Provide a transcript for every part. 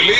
really?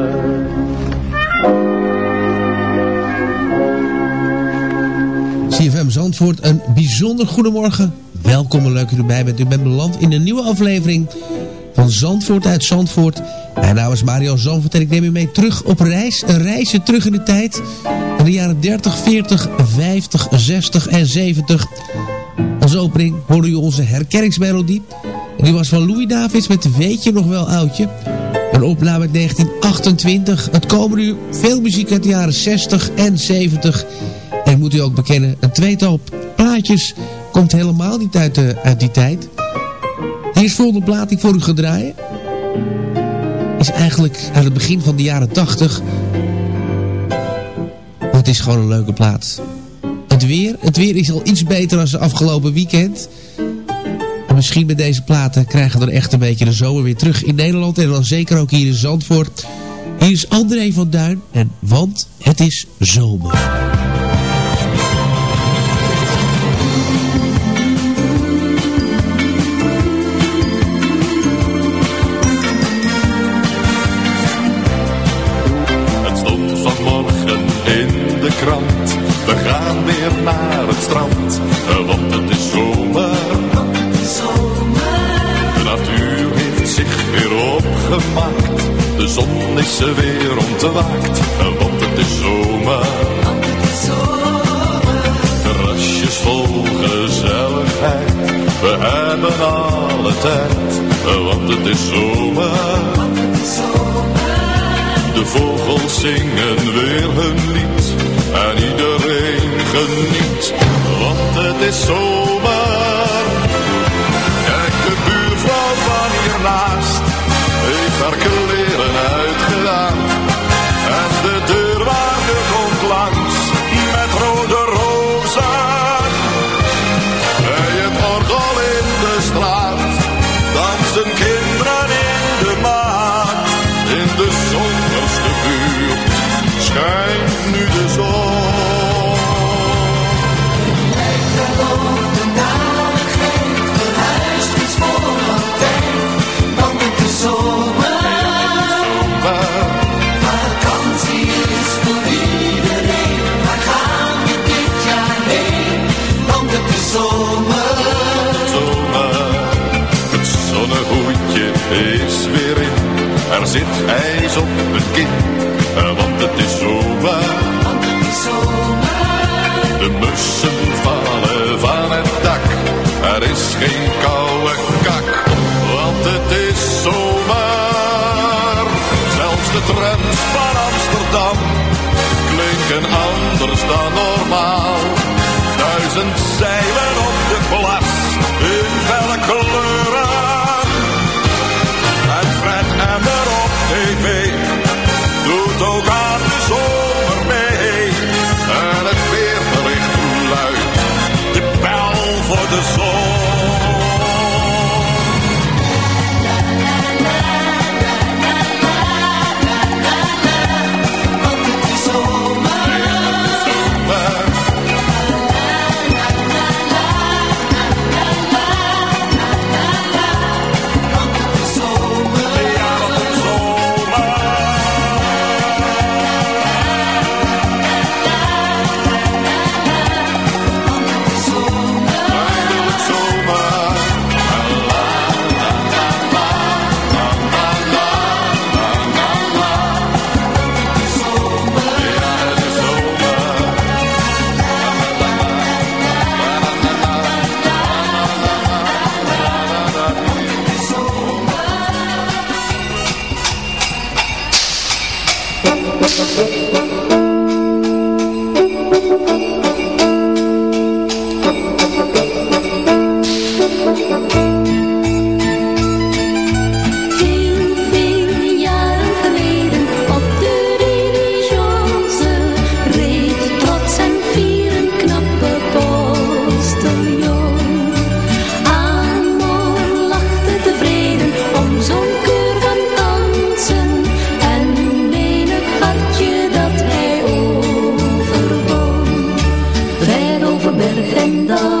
Zandvoort, een bijzonder goedemorgen. Welkom en leuk dat u erbij bent. U bent beland in een nieuwe aflevering van Zandvoort uit Zandvoort. Mijn naam is Mario Zandvoort en ik neem u mee terug op reis. Een reisje terug in de tijd. In de jaren 30, 40, 50, 60 en 70. Als opening hoorde u onze herkenningsmelodie. En die was van Louis Davids met Weet je nog wel oudje. Een opname uit 1928. Het komen nu veel muziek uit de jaren 60 en 70. En moet u ook bekennen, een tweetal plaatjes komt helemaal niet uit, de, uit die tijd. Hier is volgende plaat die ik voor u ga draaien. Is eigenlijk uit het begin van de jaren 80. Het is gewoon een leuke plaat. Het weer, het weer is al iets beter dan het afgelopen weekend. En misschien met deze platen krijgen we er echt een beetje de zomer weer terug in Nederland. En dan zeker ook hier in Zandvoort. Hier is André van Duin. En want het is zomer. weer naar het strand, want het is zomer. De natuur heeft zich weer opgemaakt, de zon is er weer ontwaakt, want het is zomer. Rasjes vol gezelligheid, we hebben alle tijd, want het is zomer. De vogels zingen weer hun lied. En ieder geniet, want het is zomer. Kijk, de buurvrouw van hiernaast heeft haar zit ijs op het kin. Eh, want het is zomaar. Want het is zomaar. De mussen vallen van het dak. Er is geen koude kak. Want het is zomaar. Zelfs de trends van Amsterdam klinken anders dan normaal. Duizend zij the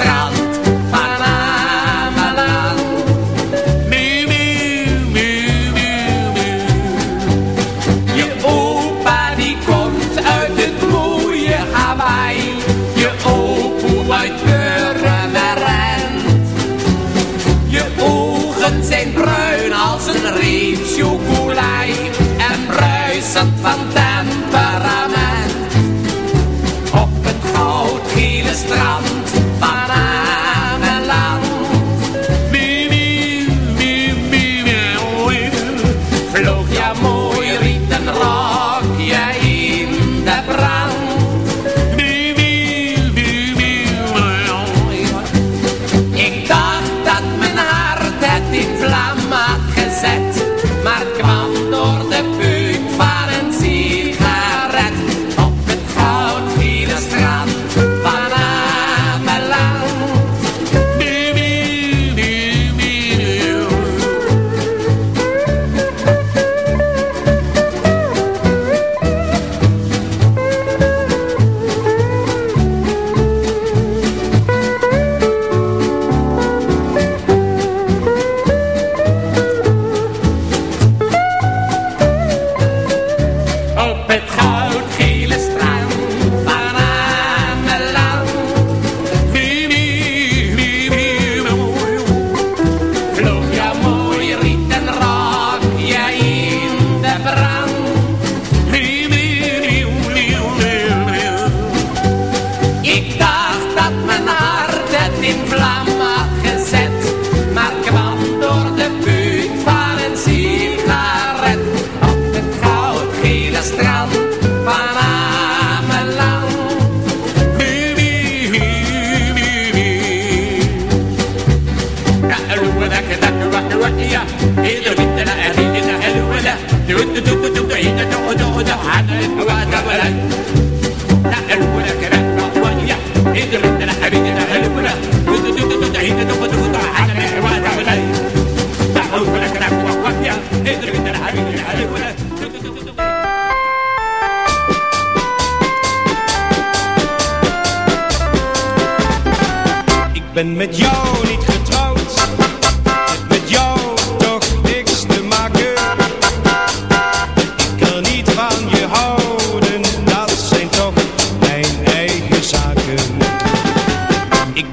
strand gezet, maar kwam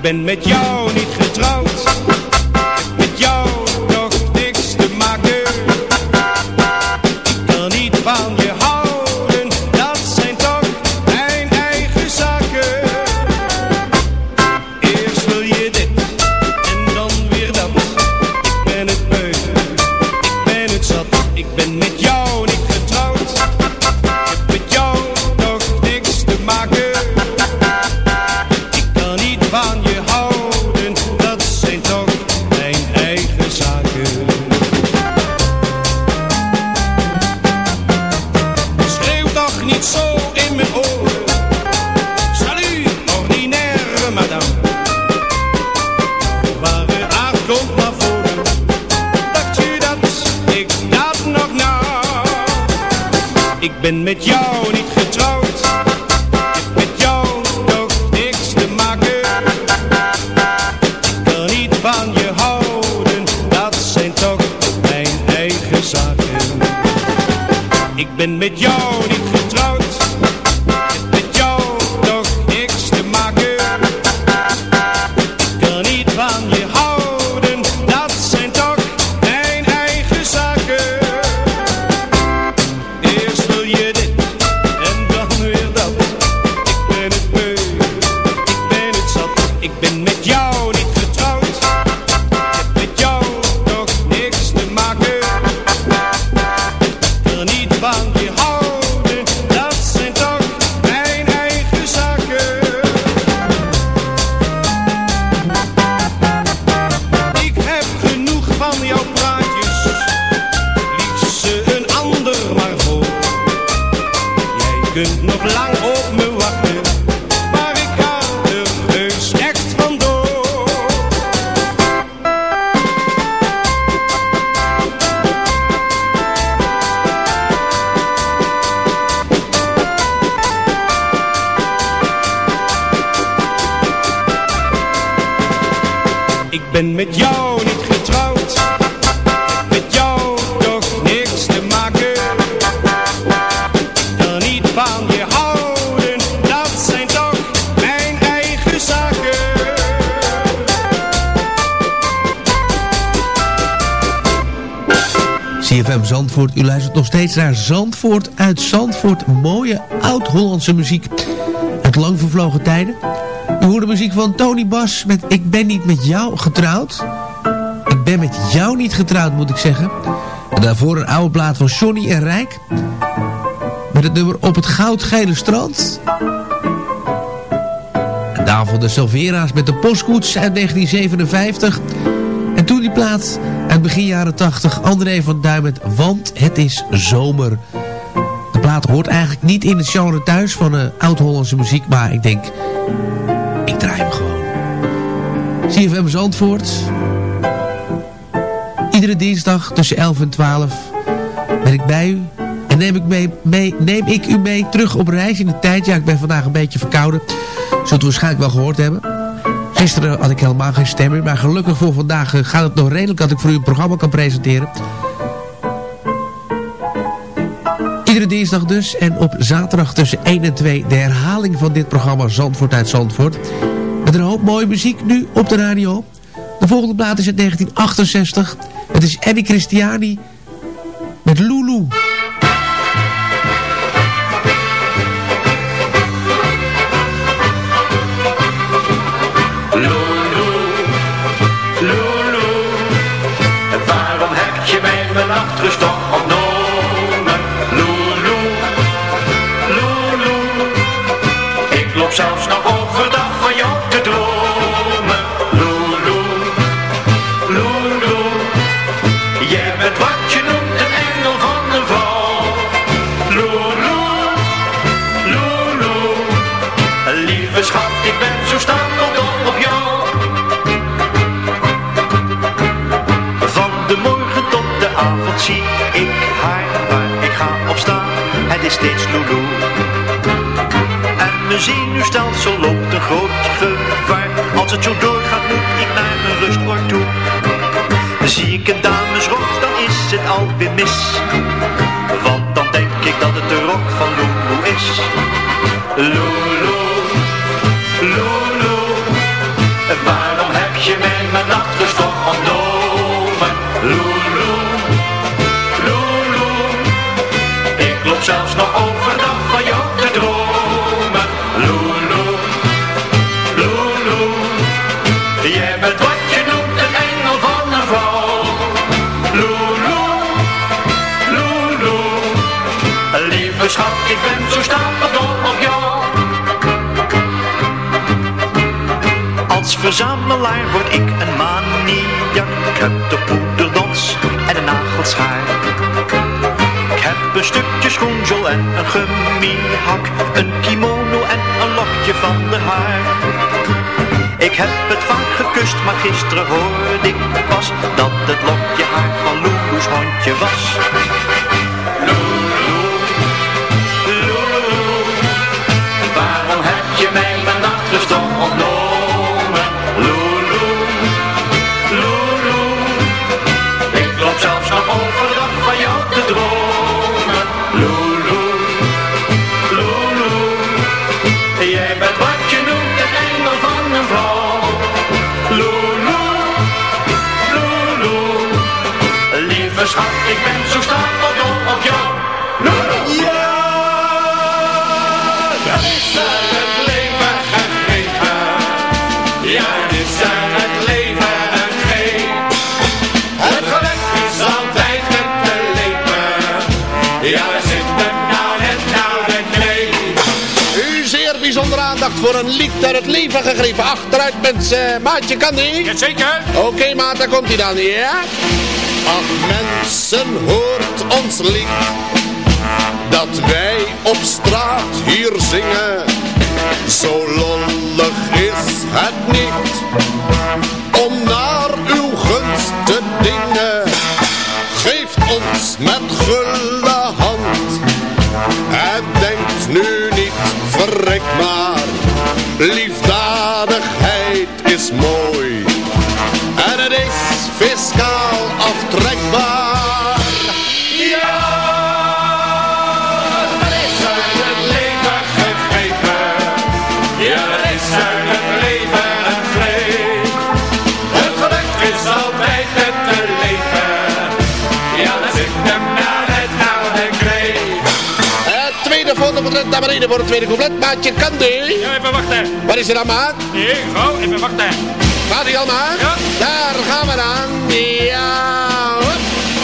ben met jou uit Zandvoort. Mooie oud-Hollandse muziek uit lang vervlogen tijden. U hoort de muziek van Tony Bas met Ik ben niet met jou getrouwd. Ik ben met jou niet getrouwd, moet ik zeggen. En daarvoor een oude plaat van Johnny en Rijk. Met het nummer Op het goudgele strand. En daarvoor de Silvera's met de postkoets uit 1957. En toen die plaat uit begin jaren 80, André van Duin met Want het is zomer. Plaat hoort eigenlijk niet in het genre thuis van uh, oud-Hollandse muziek, maar ik denk, ik draai hem gewoon. CFM Zandvoort. Iedere dinsdag tussen 11 en 12 ben ik bij u. En neem ik, mee, neem ik u mee terug op reis in de tijd. Ja, ik ben vandaag een beetje verkouden. Zult u waarschijnlijk wel gehoord hebben. Gisteren had ik helemaal geen stem meer. Maar gelukkig voor vandaag eh, gaat het nog redelijk dat ik voor u een programma kan presenteren. Dinsdag dus. En op zaterdag tussen 1 en 2 de herhaling van dit programma Zandvoort uit Zandvoort. Met een hoop mooie muziek nu op de radio. De volgende plaat is uit 1968. Het is Eddie Christiani met. Lulu, zenuwstelsel loopt een groot gevaar. Als het zo doorgaat moet ik naar mijn rustoord toe. Zie ik een damesrok, dan is het alweer mis. Verzamelaar word ik een maniak. Ik heb de poederdons en een nagelschaar. Ik heb een stukje schoenzool en een gummihak. Een kimono en een lokje van de haar. Ik heb het vaak gekust, maar gisteren hoorde ik pas Dat het lokje haar van Lulu's hondje was. Lieve schat, ik ben zo stapeldol op jou. Lulu. Ja, dat is het leven gegrepen. Ja, dit is uit het leven gegrepen. Het geluk is altijd met de leven. Ja, we zitten nou net nou de knee. U zeer bijzondere aandacht voor een lied uit het leven gegrepen. Achteruit met uh, maatje, kan die? Jazeker. Oké maat, daar komt hij dan, ja? Ach mensen, hoort ons lied. dat wij op straat hier zingen. Zo lollig is het niet om naar uw gunst te dingen. Geeft ons met gulle hand. Het denkt nu niet, verrek maar. Liefdadigheid is mooi. Naar beneden voor het tweede couplet. Maatje Candy. Ja, even wachten. Waar is er dan, maat? Nee, gauw, even wachten. Gaat hij al, maat? Ja. Daar gaan we dan. Ja.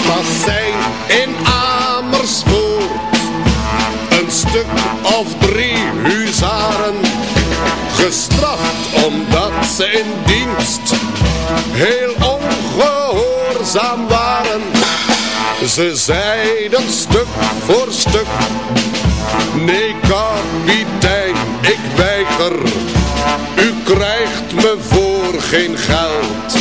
Was zijn in Amersfoort. Een stuk of drie huzaren. Gestraft omdat ze in dienst heel ongehoorzaam waren. Ze zeiden stuk voor stuk. Nee, kapitein, ik weiger. U krijgt me voor geen geld.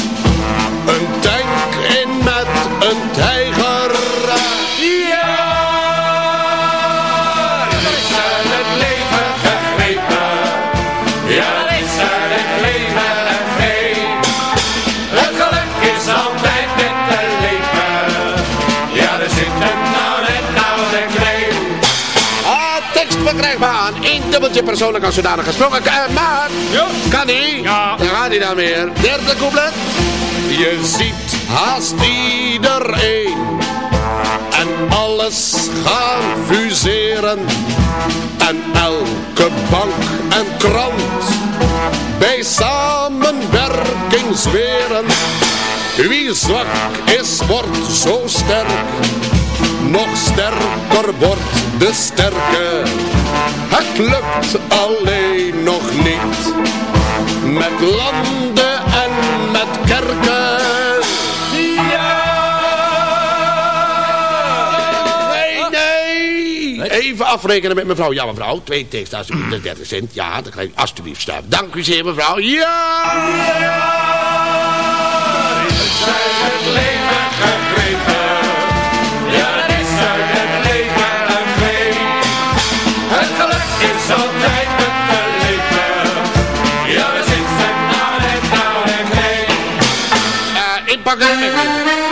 Dubbeltje persoonlijk als zodanig gesproken. Uh, maar, Ja. kan hij? Ja. Daar gaat hij dan weer. Derde couplet. Je ziet haast iedereen en alles gaan fuseren. En elke bank en krant bij samenwerking zweren. Wie zwak is, wordt zo sterk. Nog sterker wordt de sterke. Het lukt alleen nog niet. Met landen en met kerken. Nee, nee. Even afrekenen met mevrouw. Ja, mevrouw. Twee teksten alsjeblieft. De 30 cent. Ja, dan krijg je alsjeblieft staan. Dank u zeer, mevrouw. Ja! uit het leven gegrepen. Ja, het leven. Het geluk is altijd met te leven. Ja, zitten net nou en greep. Uh, inpakken. Dat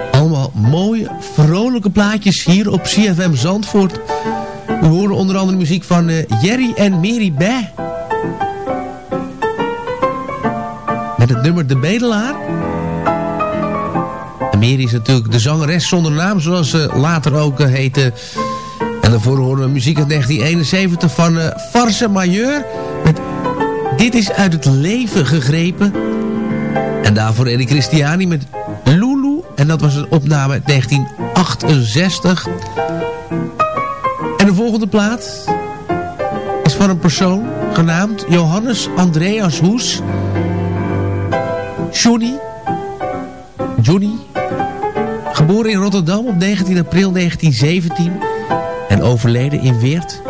mooie, vrolijke plaatjes hier op CFM Zandvoort. We horen onder andere muziek van eh, Jerry en Mary Bay. Met het nummer De Bedelaar. En Mary is natuurlijk de zangeres zonder naam, zoals ze later ook uh, heette. En daarvoor horen we muziek uit 1971 van uh, Farce Majeur. Met Dit is uit het leven gegrepen. En daarvoor Eddie Christiani met. En dat was een opname uit 1968. En de volgende plaat is van een persoon genaamd Johannes Andreas Hoes. Johnny. Johnny. Geboren in Rotterdam op 19 april 1917 en overleden in Weert.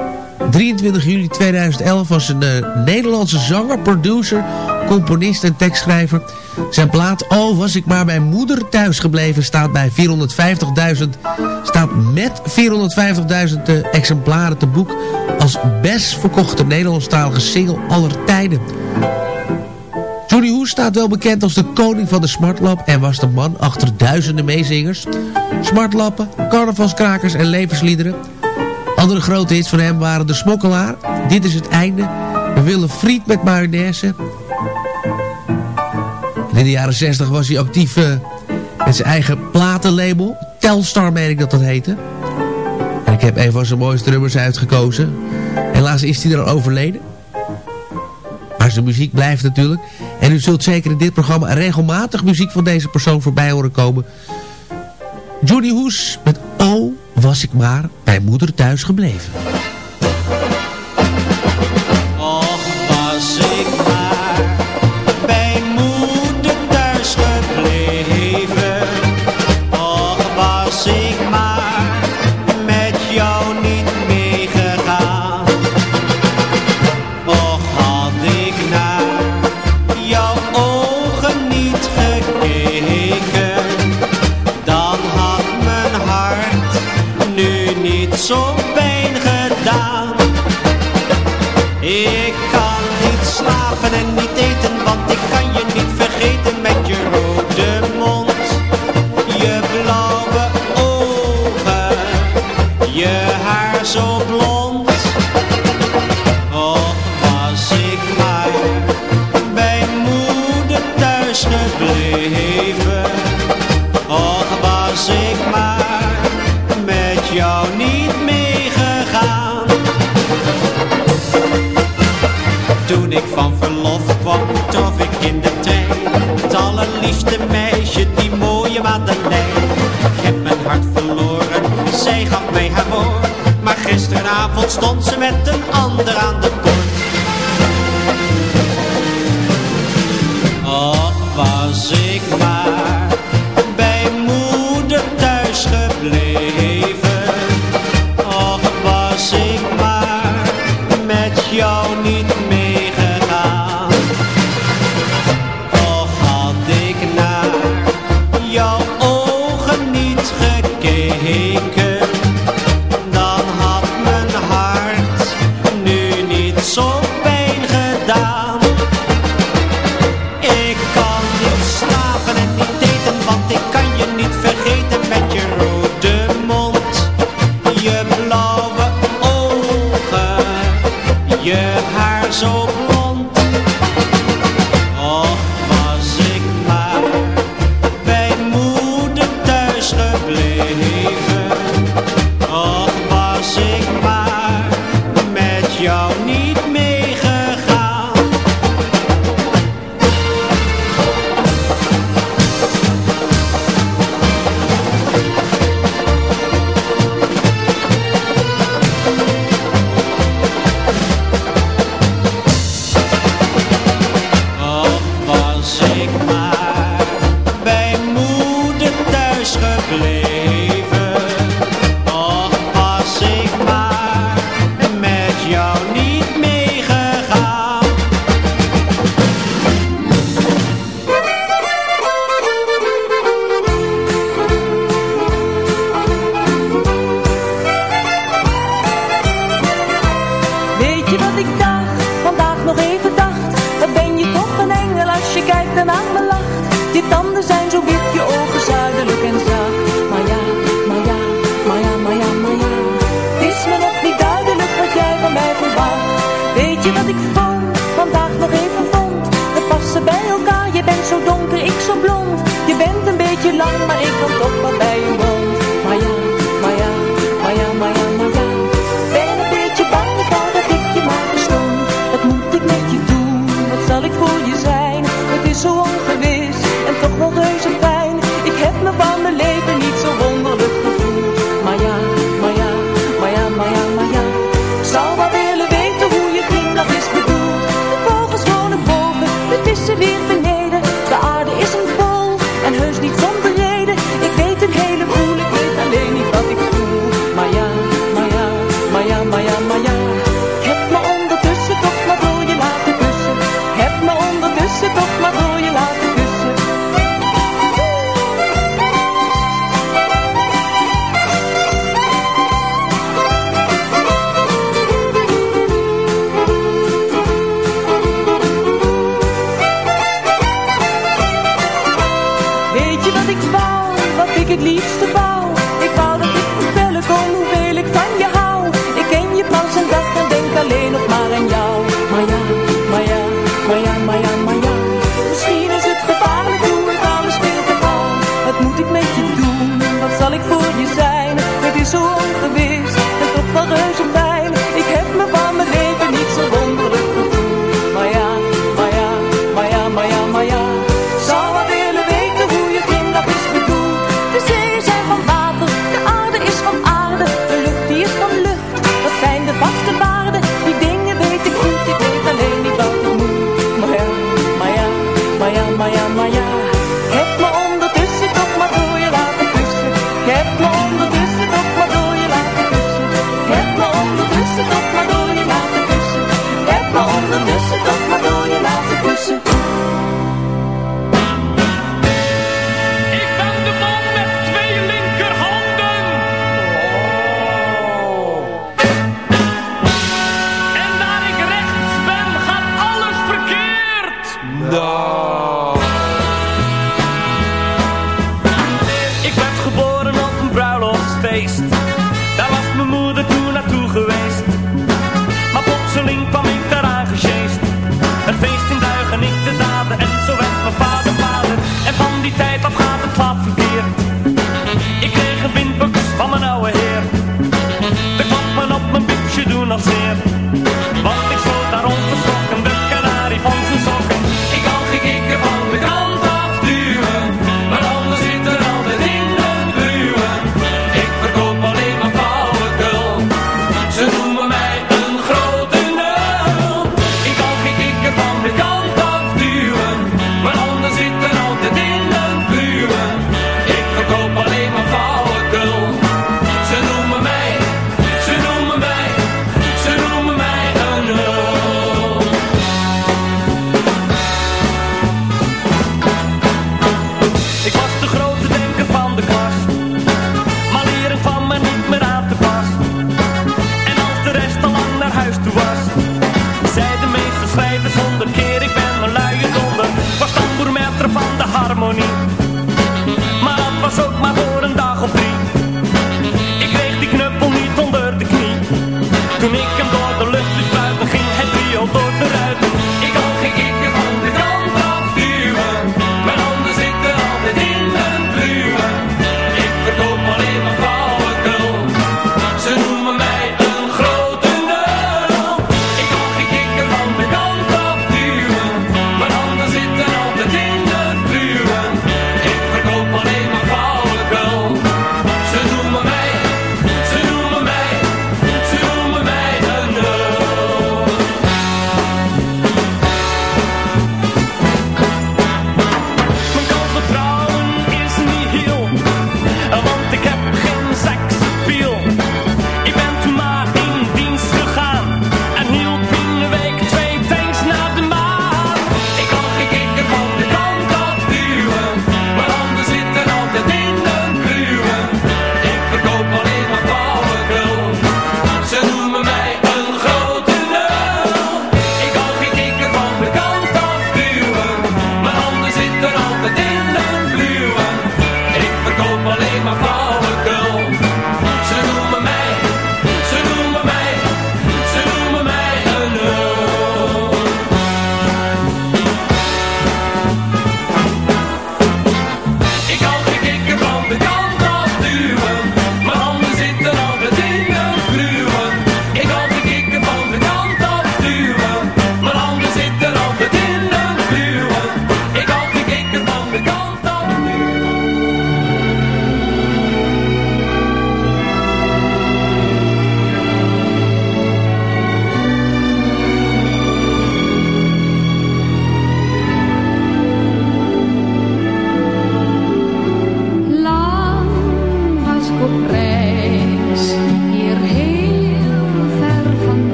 23 juli 2011 was een uh, Nederlandse zanger, producer, componist en tekstschrijver. Zijn plaat Oh was ik maar mijn moeder thuis gebleven staat bij 450.000 staat met 450.000 uh, exemplaren te boek als best verkochte Nederlandstalige single aller tijden. Johnny Hoes staat wel bekend als de koning van de smartlap en was de man achter duizenden meezingers, smartlappen, carnavalskrakers en levensliederen. Andere grote hits van hem waren De Smokkelaar, Dit is het einde, We willen friet met mayonaise. In de jaren 60 was hij actief uh, met zijn eigen platenlabel. Telstar meen ik dat dat heette. En ik heb een van zijn mooiste nummers uitgekozen. Helaas is hij er al overleden. Maar zijn muziek blijft natuurlijk. En u zult zeker in dit programma regelmatig muziek van deze persoon voorbij horen komen. Johnny Hoes met Oh was ik maar bij moeder thuis gebleven. tijd afgaan.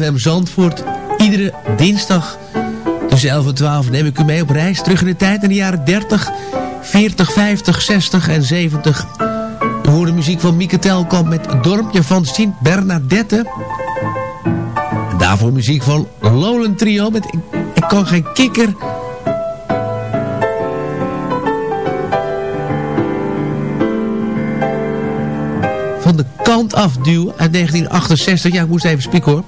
CFM Zandvoort. Iedere dinsdag tussen 11 en 12 neem ik u mee op reis. Terug in de tijd in de jaren 30, 40, 50, 60 en 70. U hoort de muziek van Mieke Telkamp met Dorpje van Sint Bernadette. En daarvoor muziek van Lowland Trio met Ik, kan geen kikker... kant afduwen uit 1968. Ja, ik moest even spieken hoor.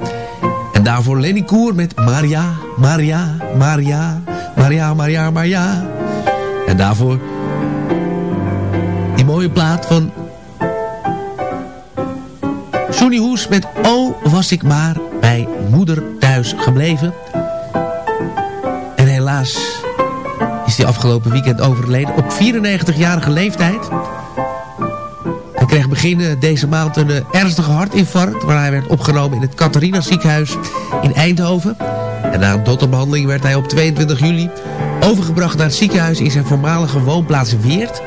En daarvoor Lenny Koer met Maria, Maria, Maria, Maria, Maria, Maria. En daarvoor die mooie plaat van Johnny Hoes met Oh was ik maar bij moeder thuis gebleven. En helaas is hij afgelopen weekend overleden op 94-jarige leeftijd kreeg begin eh, deze maand een eh, ernstige hartinfarct... waar hij werd opgenomen in het Catharina ziekenhuis in Eindhoven. En na een dotterbehandeling werd hij op 22 juli overgebracht naar het ziekenhuis... in zijn voormalige woonplaats Weert.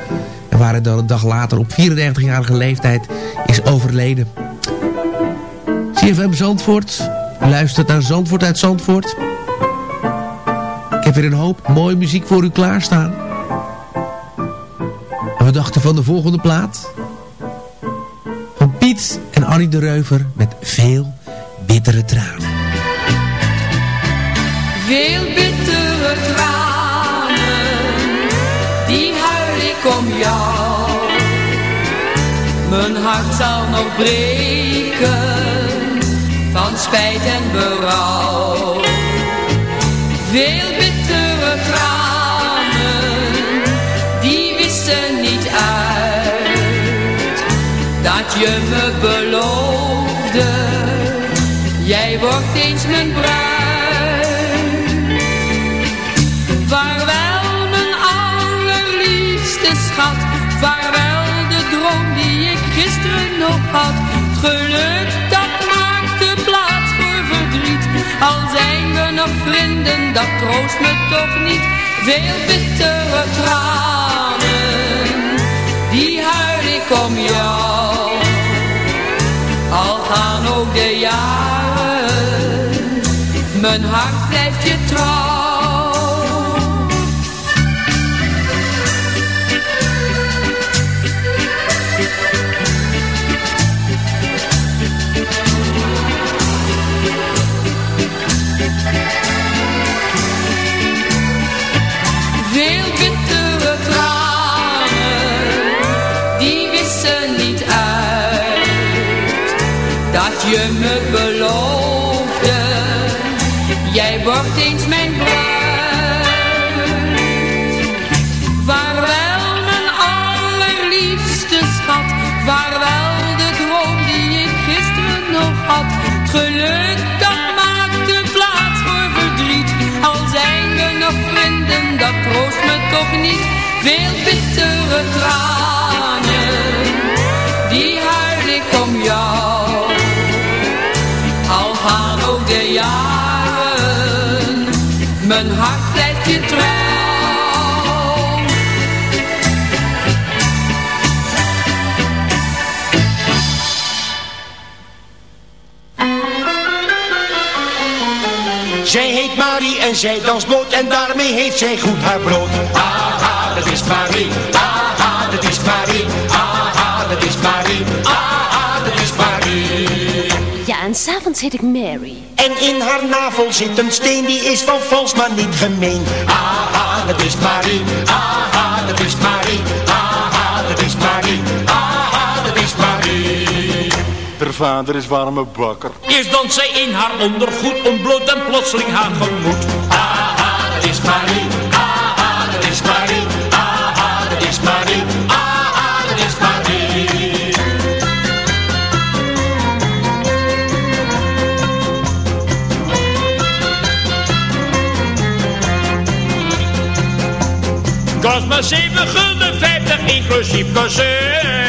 En waar hij dan een dag later op 94-jarige leeftijd is overleden. CFM Zandvoort luistert naar Zandvoort uit Zandvoort. Ik heb weer een hoop mooie muziek voor u klaarstaan. En we dachten van de volgende plaat... En Annie de Reuver met veel bittere tranen. Veel bittere tranen, die huil ik om jou. Mijn hart zal nog breken, van spijt en berouw. Veel je me beloofde, jij wordt eens mijn bruid. Vaarwel mijn allerliefste schat, vaarwel de droom die ik gisteren nog had. Het geluk dat maakte plaats voor verdriet, al zijn we nog vrienden, dat troost me toch niet. Veel bittere tranen, die huil ik om jou al gaan ook de jaren, mijn hart blijft je trouw. Toch niet. Veel bittere tranen, die huil ik om jou gaan ook de jaren, mijn hart blijft je trouw. Marie en zij danst boot en daarmee heeft zij goed haar brood. Aha, dat is Marie, aha, dat is Marie, aha, dat is Marie, aha, dat is Marie. Ja, en s'avonds heet ik Mary. En in haar navel zit een steen, die is van vals, maar niet gemeen. Aha, dat is Marie, aha, dat is Marie, vader is warme bakker. Eerst danst zij in haar ondergoed, ontbloot en plotseling haar gemoed. Ah, dat is Marie. Ah, dat is Marie. Ah, dat is Marie. Ah, dat is Marie. Kost maar 7 gulden 50 inclusief consumptie.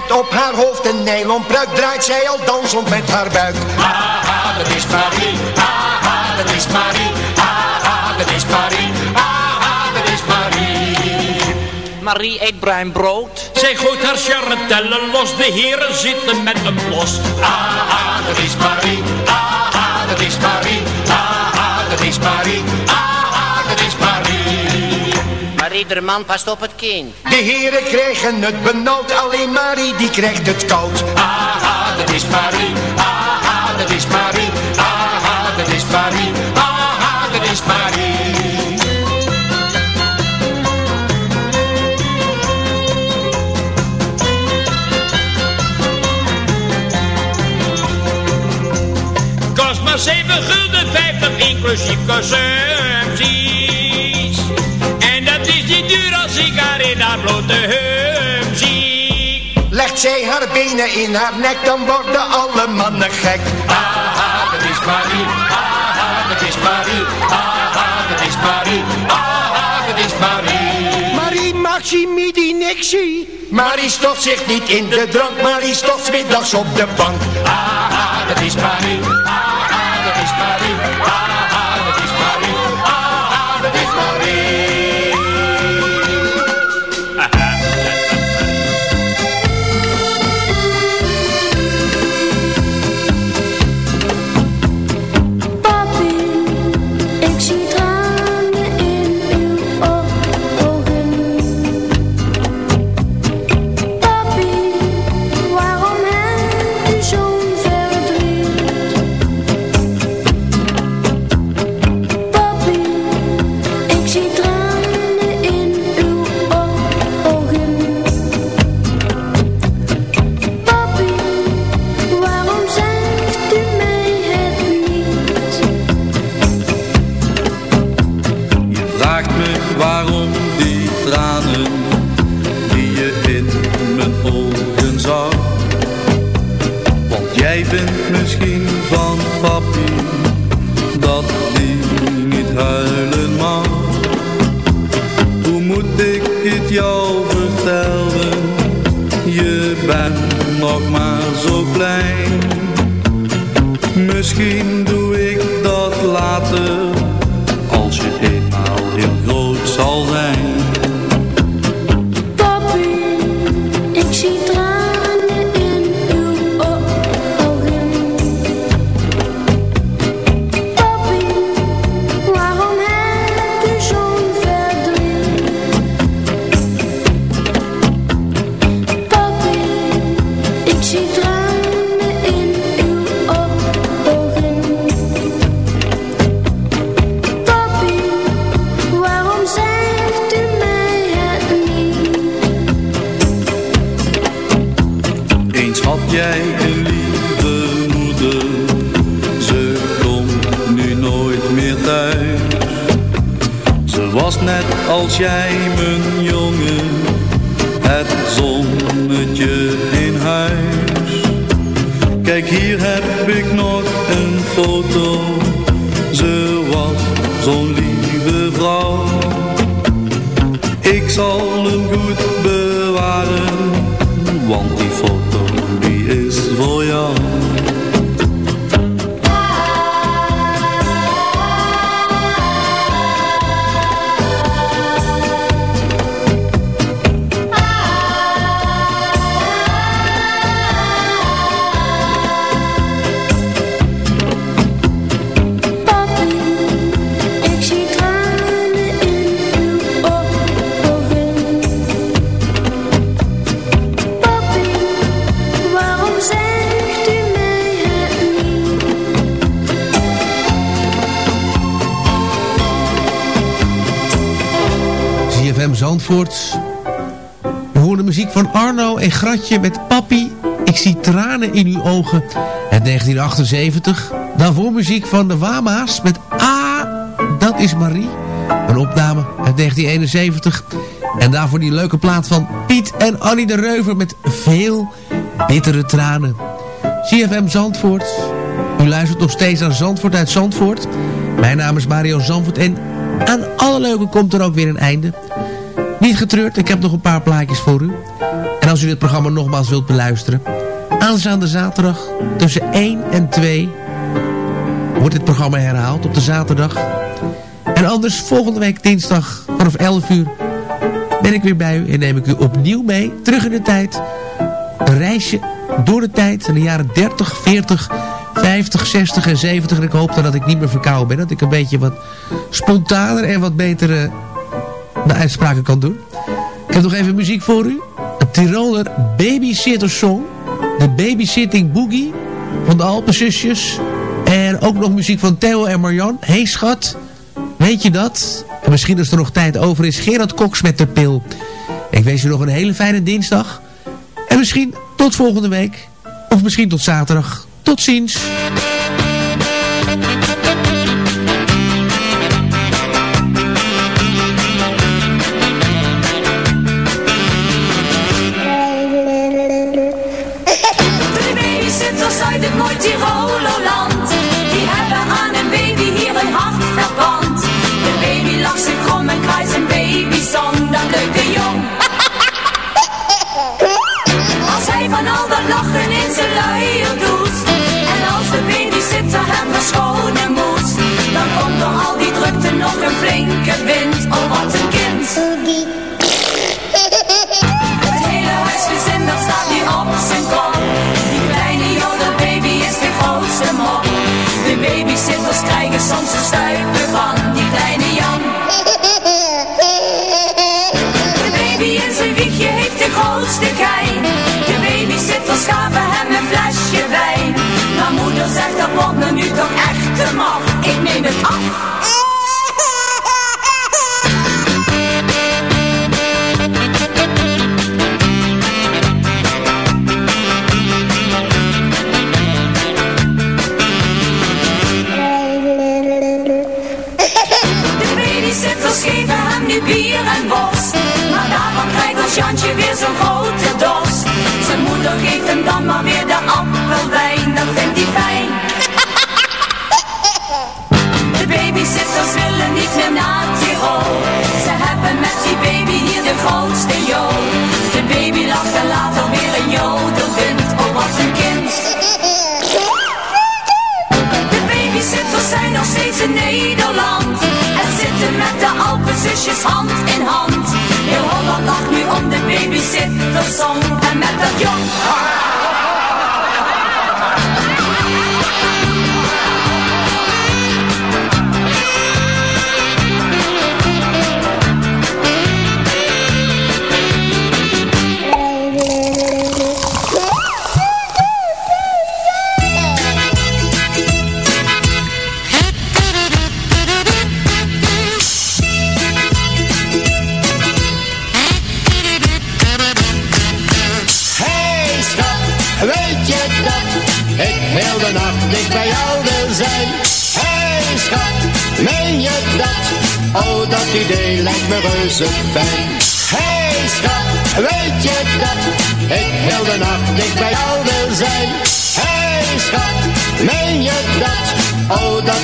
Met op haar hoofd een nylon pruik draait zij al dansend met haar buik. Ah, dat is Marie. Ah, dat is Marie. Ah, dat is Marie. Ah, dat is Marie. Marie eet bruin brood. Zij gooit haar charretellen los, de heren zitten met een blos. Ah, dat is Marie. Ah, dat is Marie. Ah, dat is Marie. Maar iedere man past op het kind. De heren krijgen het benauwd, alleen Marie die krijgt het koud. Ah, dat is Marie. Ah, dat is Marie. Ah, dat is Marie. Ah, dat is Marie. Kost maar 7 gulden 50 inclusief consumpties. In haar blote hemd zie. Legt zij haar benen in haar nek, dan worden alle mannen gek. Ah, dat is Marie. Ah, dat is Marie. Ah, dat is Marie. Ah, dat is Marie. Marie Maximidi Nixie. Marie stopt zich niet in de drank, Marie stopt middags op de bank. Ah, dat is Marie. Zandvoort. We horen muziek van Arno en Gratje met Papi. Ik zie tranen in uw ogen. Het 1978. Daarvoor muziek van de Wama's met A, dat is Marie. Een opname uit 1971. En daarvoor die leuke plaat van Piet en Annie de Reuver met veel bittere tranen. CFM Zandvoort. U luistert nog steeds aan Zandvoort uit Zandvoort. Mijn naam is Mario Zandvoort en aan alle leuke komt er ook weer een einde. Niet getreurd, ik heb nog een paar plaatjes voor u. En als u dit programma nogmaals wilt beluisteren... aanstaande zaterdag tussen 1 en 2... wordt dit programma herhaald op de zaterdag. En anders volgende week dinsdag vanaf 11 uur... ben ik weer bij u en neem ik u opnieuw mee... terug in de tijd. Een reisje door de tijd in de jaren 30, 40... 50, 60 en 70. En ik hoop dan dat ik niet meer verkouden ben. Dat ik een beetje wat spontaner en wat betere de uitspraken kan doen. Ik heb nog even muziek voor u. Een Tiroler Babysitter Song. De Babysitting Boogie van de Alpenzusjes. En ook nog muziek van Theo en Marjan. Hey schat, weet je dat? En misschien als er nog tijd over is, Gerard Koks met de pil. Ik wens u nog een hele fijne dinsdag. En misschien tot volgende week. Of misschien tot zaterdag. Tot ziens.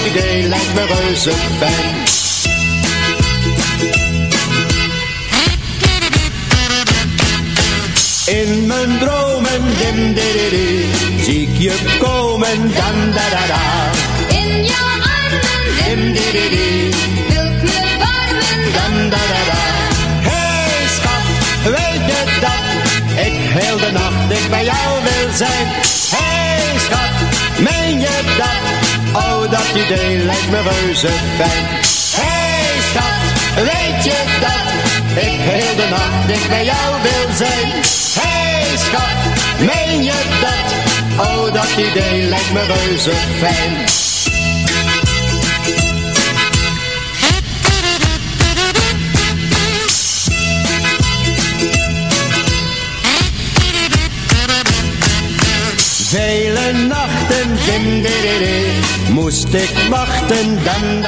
Idee lijkt me reuze fijn. In mijn dromen, dim dididi, zie ik je komen, dan da da da. In jouw armen, Dim dididi, wil ik me warmen dan da da da. Hey schat, weet je dat ik heel de nacht dicht bij jou wil zijn? Hey schat, meen je dat? Dat idee lijkt me reuze fijn. Hey schat, weet je dat ik heel de nacht dicht bij jou wil zijn? Hey schat, meen je dat? Oh, dat idee lijkt me reuze fijn. Vele nachten din, din, moest ik wachten, dan